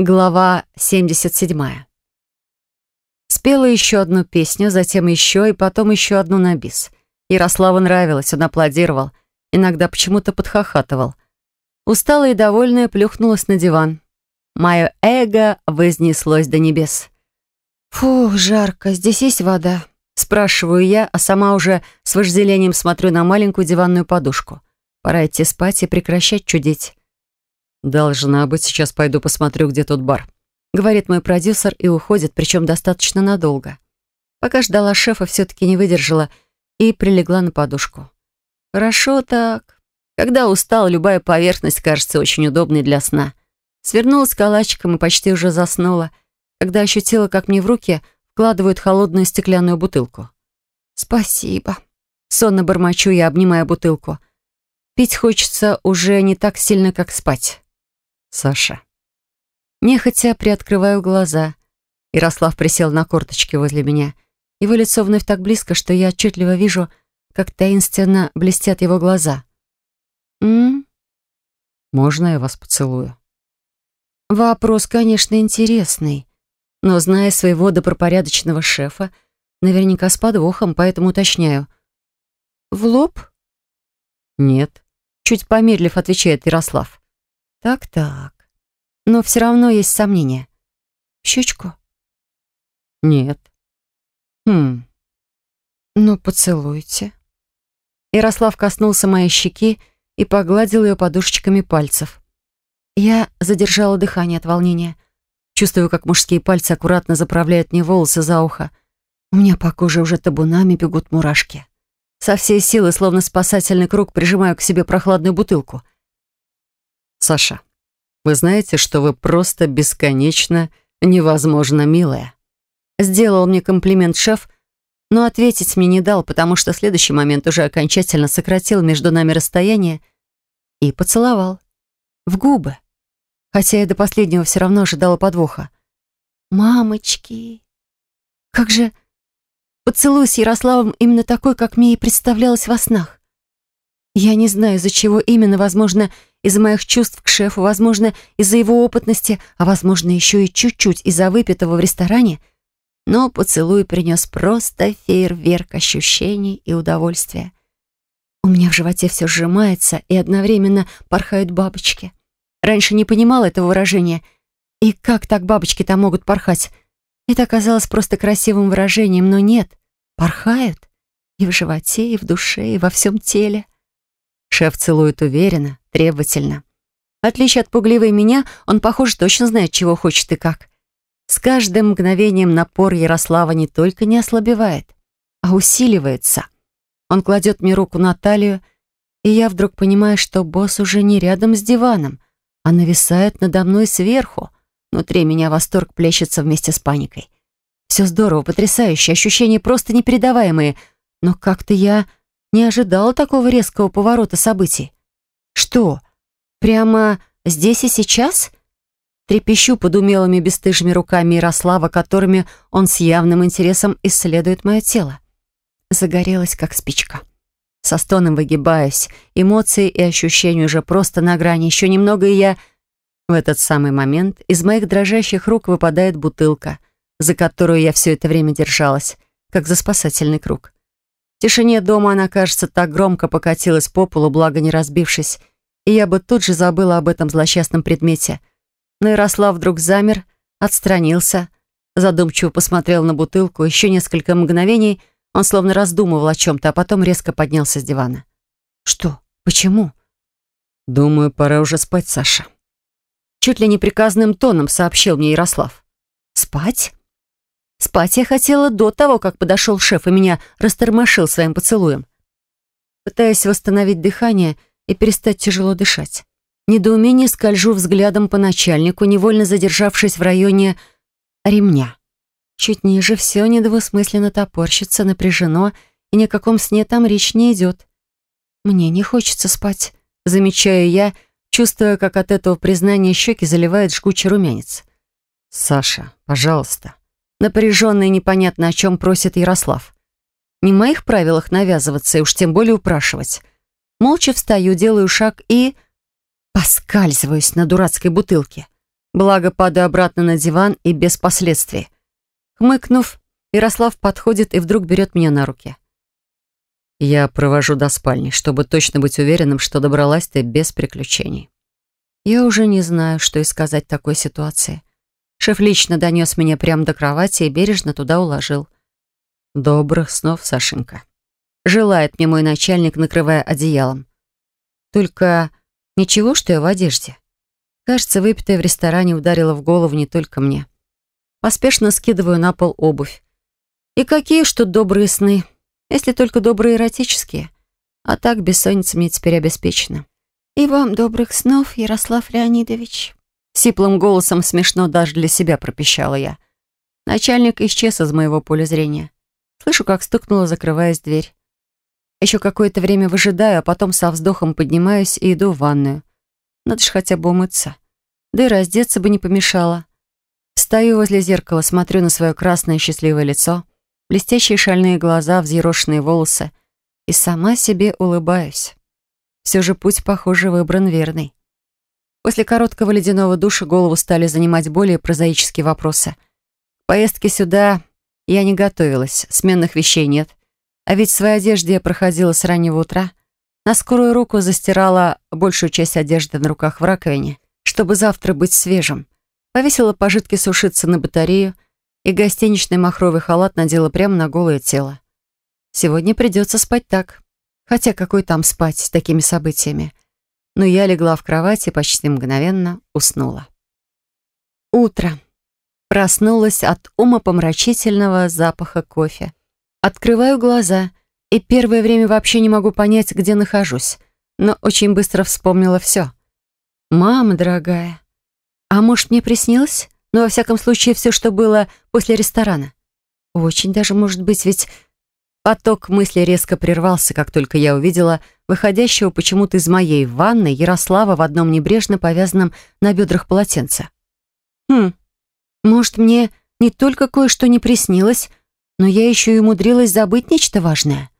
Глава 77. Спела еще одну песню, затем еще и потом еще одну на бис. Ярославу нравилось, он аплодировал, иногда почему-то подхохатывал. Усталая и довольная плюхнулась на диван. Мое эго вознеслось до небес. «Фух, жарко, здесь есть вода?» Спрашиваю я, а сама уже с вожделением смотрю на маленькую диванную подушку. Пора идти спать и прекращать чудить. «Должна быть, сейчас пойду посмотрю, где тот бар», — говорит мой продюсер и уходит, причем достаточно надолго. Пока ждала шефа, все-таки не выдержала и прилегла на подушку. «Хорошо так. Когда устал, любая поверхность кажется очень удобной для сна. Свернулась калачиком и почти уже заснула, когда ощутила, как мне в руки вкладывают холодную стеклянную бутылку. «Спасибо». Сонно бормочу я, обнимая бутылку. Пить хочется уже не так сильно, как спать. Саша. Нехотя приоткрываю глаза. Ярослав присел на корточки возле меня. Его лицо вновь так близко, что я отчетливо вижу, как таинственно блестят его глаза. «М? Можно я вас поцелую?» Вопрос, конечно, интересный, но, зная своего добропорядочного шефа, наверняка с подвохом, поэтому уточняю. «В лоб?» «Нет», — чуть помедлив отвечает Ярослав. Так-так. Но все равно есть сомнения. щечку? Нет. Хм. Ну, поцелуйте. Ярослав коснулся моей щеки и погладил ее подушечками пальцев. Я задержала дыхание от волнения. Чувствую, как мужские пальцы аккуратно заправляют мне волосы за ухо. У меня по коже уже табунами бегут мурашки. Со всей силы, словно спасательный круг, прижимаю к себе прохладную бутылку — Саша, вы знаете, что вы просто бесконечно невозможно милая. Сделал мне комплимент шеф, но ответить мне не дал, потому что следующий момент уже окончательно сократил между нами расстояние и поцеловал. В губы. Хотя я до последнего все равно ожидала подвоха. «Мамочки! Как же...» Поцелуй с Ярославом именно такой, как мне и представлялось во снах. Я не знаю, из-за чего именно, возможно, из-за моих чувств к шефу, возможно, из-за его опытности, а возможно, еще и чуть-чуть из-за выпитого в ресторане. Но поцелуй принес просто фейерверк ощущений и удовольствия. У меня в животе все сжимается, и одновременно порхают бабочки. Раньше не понимала этого выражения. И как так бабочки-то могут порхать? Это оказалось просто красивым выражением, но нет. Порхают. И в животе, и в душе, и во всем теле. Шеф целует уверенно, требовательно. В отличие от пугливой меня, он, похоже, точно знает, чего хочет и как. С каждым мгновением напор Ярослава не только не ослабевает, а усиливается. Он кладет мне руку на талию, и я вдруг понимаю, что босс уже не рядом с диваном, а нависает надо мной сверху. Внутри меня восторг плещется вместе с паникой. Все здорово, потрясающе, ощущения просто непередаваемые, но как-то я не ожидала такого резкого поворота событий. Что, прямо здесь и сейчас? Трепещу под умелыми бесстыжими руками Ярослава, которыми он с явным интересом исследует мое тело. Загорелась, как спичка. Со стоном выгибаюсь. Эмоции и ощущения уже просто на грани. Еще немного, и я... В этот самый момент из моих дрожащих рук выпадает бутылка, за которую я все это время держалась, как за спасательный круг. В тишине дома она, кажется, так громко покатилась по полу, благо не разбившись, и я бы тут же забыла об этом злосчастном предмете. Но Ярослав вдруг замер, отстранился, задумчиво посмотрел на бутылку, еще несколько мгновений он словно раздумывал о чем-то, а потом резко поднялся с дивана. «Что? Почему?» «Думаю, пора уже спать, Саша». Чуть ли не приказным тоном сообщил мне Ярослав. «Спать?» Спать я хотела до того, как подошел шеф и меня растормошил своим поцелуем. Пытаясь восстановить дыхание и перестать тяжело дышать. Недоумение скольжу взглядом по начальнику, невольно задержавшись в районе ремня. Чуть ниже все недвусмысленно топорщится, напряжено, и ни о каком сне там речь не идет. Мне не хочется спать, замечаю я, чувствуя, как от этого признания щеки заливает жгучий румянец. «Саша, пожалуйста», Напряженно и непонятно, о чем просит Ярослав. Не в моих правилах навязываться и уж тем более упрашивать. Молча встаю, делаю шаг и... Поскальзываюсь на дурацкой бутылке. Благо, падаю обратно на диван и без последствий. Хмыкнув, Ярослав подходит и вдруг берет меня на руки. Я провожу до спальни, чтобы точно быть уверенным, что добралась ты без приключений. Я уже не знаю, что и сказать такой ситуации. Шеф лично донес меня прямо до кровати и бережно туда уложил. Добрых снов, Сашенька. Желает мне мой начальник, накрывая одеялом. Только ничего, что я в одежде. Кажется, выпитая в ресторане ударила в голову не только мне. Поспешно скидываю на пол обувь. И какие ж тут добрые сны, если только добрые эротические. А так бессонница мне теперь обеспечена. «И вам добрых снов, Ярослав Леонидович». Сиплым голосом смешно даже для себя пропищала я. Начальник исчез из моего поля зрения. Слышу, как стукнула, закрываясь дверь. Еще какое-то время выжидаю, а потом со вздохом поднимаюсь и иду в ванную. Надо же хотя бы умыться. Да и раздеться бы не помешало. Стою возле зеркала, смотрю на свое красное счастливое лицо, блестящие шальные глаза, взъерошенные волосы и сама себе улыбаюсь. Все же путь, похоже, выбран верный. После короткого ледяного душа голову стали занимать более прозаические вопросы. К поездке сюда я не готовилась, сменных вещей нет. А ведь в своей одежде я проходила с раннего утра. На скорую руку застирала большую часть одежды на руках в раковине, чтобы завтра быть свежим. Повесила пожитки сушиться на батарею и гостиничный махровый халат надела прямо на голое тело. Сегодня придется спать так. Хотя какой там спать с такими событиями? Но я легла в кровать и почти мгновенно уснула. Утро. Проснулась от умопомрачительного запаха кофе. Открываю глаза и первое время вообще не могу понять, где нахожусь. Но очень быстро вспомнила все. «Мама дорогая, а может, мне приснилось? Ну, во всяком случае, все, что было после ресторана. Очень даже может быть, ведь Поток мыслей резко прервался, как только я увидела выходящего почему-то из моей ванны Ярослава в одном небрежно повязанном на бедрах полотенце. Хм, может, мне не только кое-что не приснилось, но я еще и умудрилась забыть нечто важное.